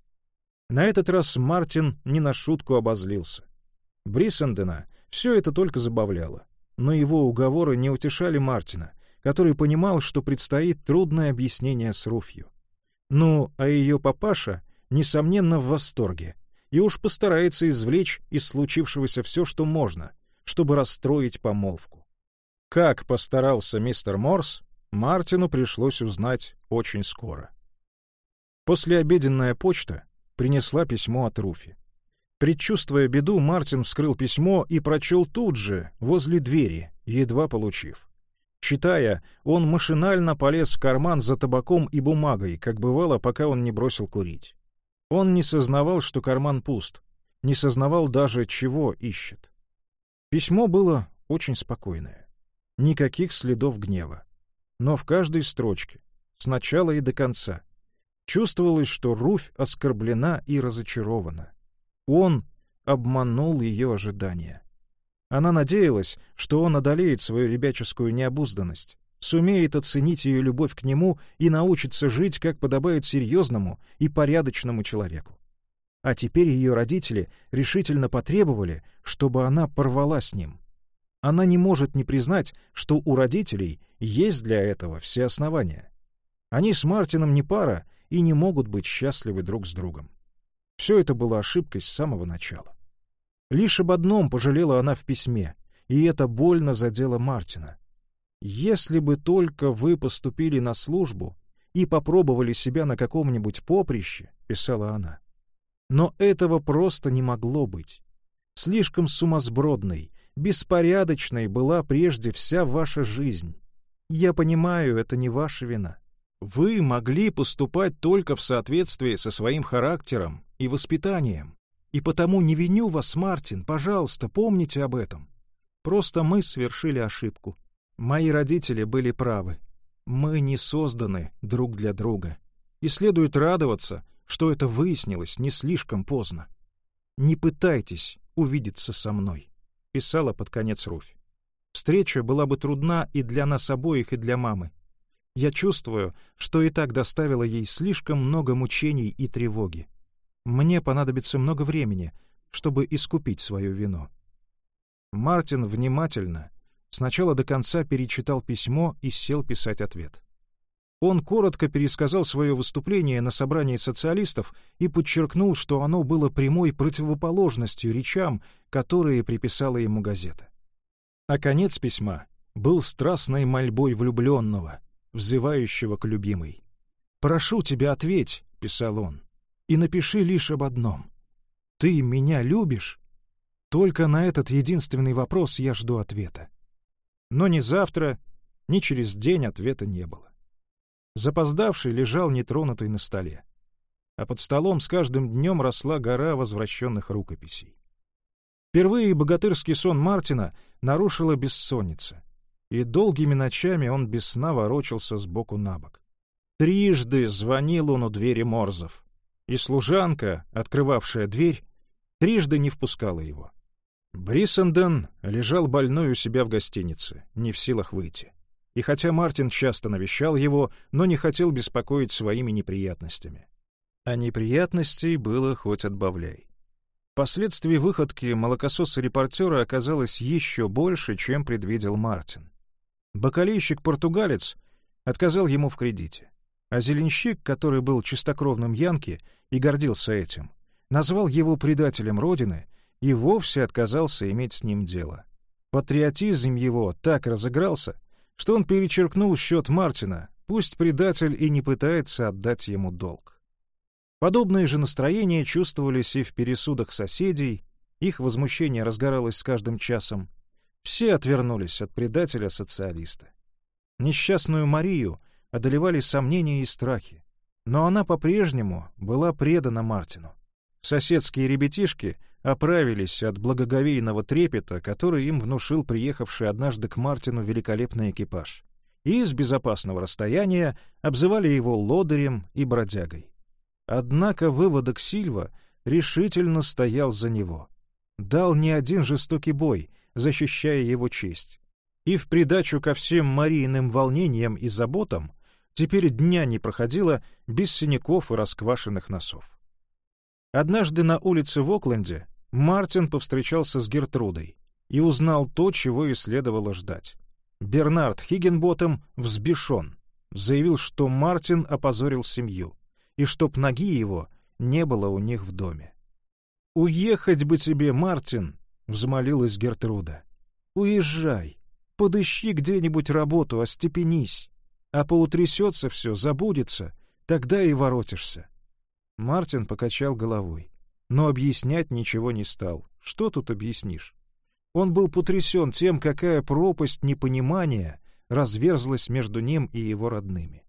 На этот раз Мартин не на шутку обозлился. Бриссендена все это только забавляло. Но его уговоры не утешали Мартина, который понимал, что предстоит трудное объяснение с Руфью. Ну, а ее папаша, несомненно, в восторге, и уж постарается извлечь из случившегося все, что можно, чтобы расстроить помолвку. Как постарался мистер Морс, Мартину пришлось узнать очень скоро. Послеобеденная почта принесла письмо от Руфи. Предчувствуя беду, Мартин вскрыл письмо и прочел тут же, возле двери, едва получив. Читая, он машинально полез в карман за табаком и бумагой, как бывало, пока он не бросил курить. Он не сознавал, что карман пуст, не сознавал даже, чего ищет. Письмо было очень спокойное. Никаких следов гнева. Но в каждой строчке, с начала и до конца, чувствовалось, что Руфь оскорблена и разочарована. Он обманул ее ожидания. Она надеялась, что он одолеет свою ребяческую необузданность, сумеет оценить ее любовь к нему и научится жить, как подобает серьезному и порядочному человеку. А теперь ее родители решительно потребовали, чтобы она порвала с ним. Она не может не признать, что у родителей есть для этого все основания. Они с Мартином не пара и не могут быть счастливы друг с другом. Все это было ошибкой с самого начала. Лишь об одном пожалела она в письме, и это больно задело Мартина. «Если бы только вы поступили на службу и попробовали себя на каком-нибудь поприще», — писала она. Но этого просто не могло быть. Слишком сумасбродной, беспорядочной была прежде вся ваша жизнь. Я понимаю, это не ваша вина. Вы могли поступать только в соответствии со своим характером и воспитанием. И потому не виню вас, Мартин, пожалуйста, помните об этом. Просто мы совершили ошибку. Мои родители были правы. Мы не созданы друг для друга. И следует радоваться, что это выяснилось не слишком поздно. «Не пытайтесь увидеться со мной», — писала под конец Руфь. «Встреча была бы трудна и для нас обоих, и для мамы. Я чувствую, что и так доставила ей слишком много мучений и тревоги. Мне понадобится много времени, чтобы искупить свою вину. Мартин внимательно, сначала до конца перечитал письмо и сел писать ответ. Он коротко пересказал свое выступление на собрании социалистов и подчеркнул, что оно было прямой противоположностью речам, которые приписала ему газета. А конец письма был страстной мольбой влюбленного — взывающего к любимой. «Прошу тебя, ответь», — писал он, — «и напиши лишь об одном. Ты меня любишь?» Только на этот единственный вопрос я жду ответа. Но ни завтра, ни через день ответа не было. Запоздавший лежал нетронутый на столе, а под столом с каждым днем росла гора возвращенных рукописей. Впервые богатырский сон Мартина нарушила бессонница — и долгими ночами он без сна ворочался с боку на бок. Трижды звонил он у двери Морзов, и служанка, открывавшая дверь, трижды не впускала его. Бриссенден лежал больной у себя в гостинице, не в силах выйти. И хотя Мартин часто навещал его, но не хотел беспокоить своими неприятностями. А неприятностей было хоть отбавляй. Впоследствии выходки молокососа-репортера оказалось еще больше, чем предвидел Мартин. Бакалейщик-португалец отказал ему в кредите, а зеленщик, который был чистокровным янки и гордился этим, назвал его предателем Родины и вовсе отказался иметь с ним дело. Патриотизм его так разыгрался, что он перечеркнул счет Мартина, пусть предатель и не пытается отдать ему долг. Подобные же настроения чувствовались и в пересудах соседей, их возмущение разгоралось с каждым часом, все отвернулись от предателя-социалиста. Несчастную Марию одолевали сомнения и страхи, но она по-прежнему была предана Мартину. Соседские ребятишки оправились от благоговейного трепета, который им внушил приехавший однажды к Мартину великолепный экипаж, и с безопасного расстояния обзывали его лодырем и бродягой. Однако выводок Сильва решительно стоял за него. Дал не один жестокий бой — защищая его честь. И в придачу ко всем Марииным волнениям и заботам теперь дня не проходило без синяков и расквашенных носов. Однажды на улице в Окленде Мартин повстречался с Гертрудой и узнал то, чего и следовало ждать. Бернард Хиггенботом взбешен, заявил, что Мартин опозорил семью, и чтоб ноги его не было у них в доме. «Уехать бы тебе, Мартин!» — взмолилась Гертруда. «Уезжай, подыщи где-нибудь работу, остепенись, а поутрясется все, забудется, тогда и воротишься». Мартин покачал головой, но объяснять ничего не стал. Что тут объяснишь? Он был потрясен тем, какая пропасть непонимания разверзлась между ним и его родными.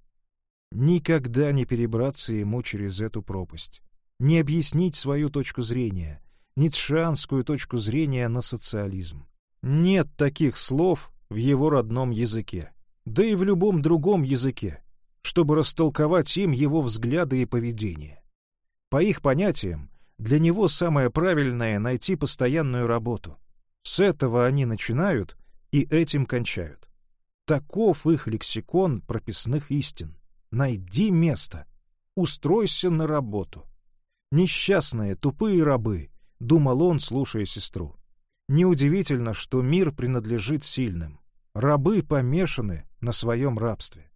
Никогда не перебраться ему через эту пропасть, не объяснить свою точку зрения, ницшанскую точку зрения на социализм. Нет таких слов в его родном языке, да и в любом другом языке, чтобы растолковать им его взгляды и поведение. По их понятиям, для него самое правильное — найти постоянную работу. С этого они начинают и этим кончают. Таков их лексикон прописных истин. Найди место. Устройся на работу. Несчастные, тупые рабы, — думал он, слушая сестру. Неудивительно, что мир принадлежит сильным. Рабы помешаны на своем рабстве.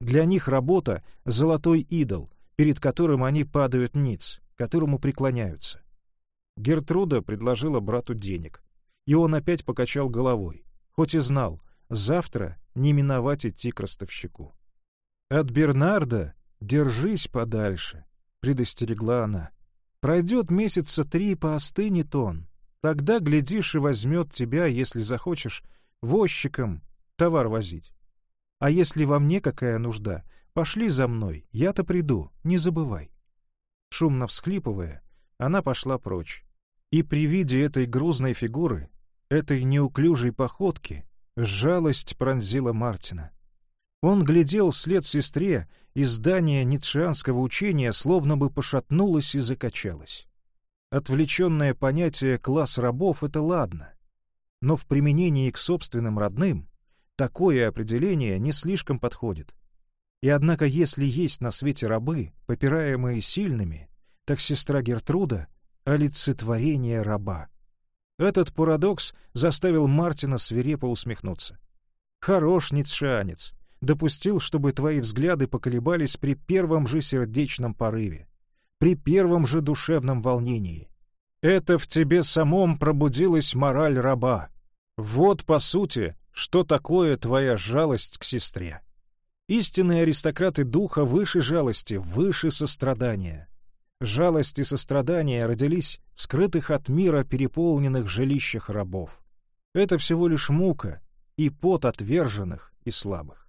Для них работа — золотой идол, перед которым они падают ниц, которому преклоняются. Гертруда предложила брату денег, и он опять покачал головой, хоть и знал, завтра не миновать идти к ростовщику. «От Бернарда держись подальше», — предостерегла она. «Пройдет месяца три, поостынет он. Тогда, глядишь, и возьмет тебя, если захочешь, возчиком товар возить. А если во мне какая нужда, пошли за мной, я-то приду, не забывай». Шумно всхлипывая, она пошла прочь. И при виде этой грузной фигуры этой неуклюжей походки жалость пронзила Мартина. Он глядел вслед сестре, и здание ницшеанского учения словно бы пошатнулось и закачалось. Отвлеченное понятие «класс рабов» — это ладно, но в применении к собственным родным такое определение не слишком подходит. И однако если есть на свете рабы, попираемые сильными, так сестра Гертруда — олицетворение раба. Этот парадокс заставил Мартина свирепо усмехнуться. «Хорош ницшеанец. Допустил, чтобы твои взгляды поколебались при первом же сердечном порыве, при первом же душевном волнении. Это в тебе самом пробудилась мораль раба. Вот, по сути, что такое твоя жалость к сестре. Истинные аристократы духа выше жалости, выше сострадания. Жалость и сострадание родились в скрытых от мира переполненных жилищах рабов. Это всего лишь мука и пот отверженных и слабых.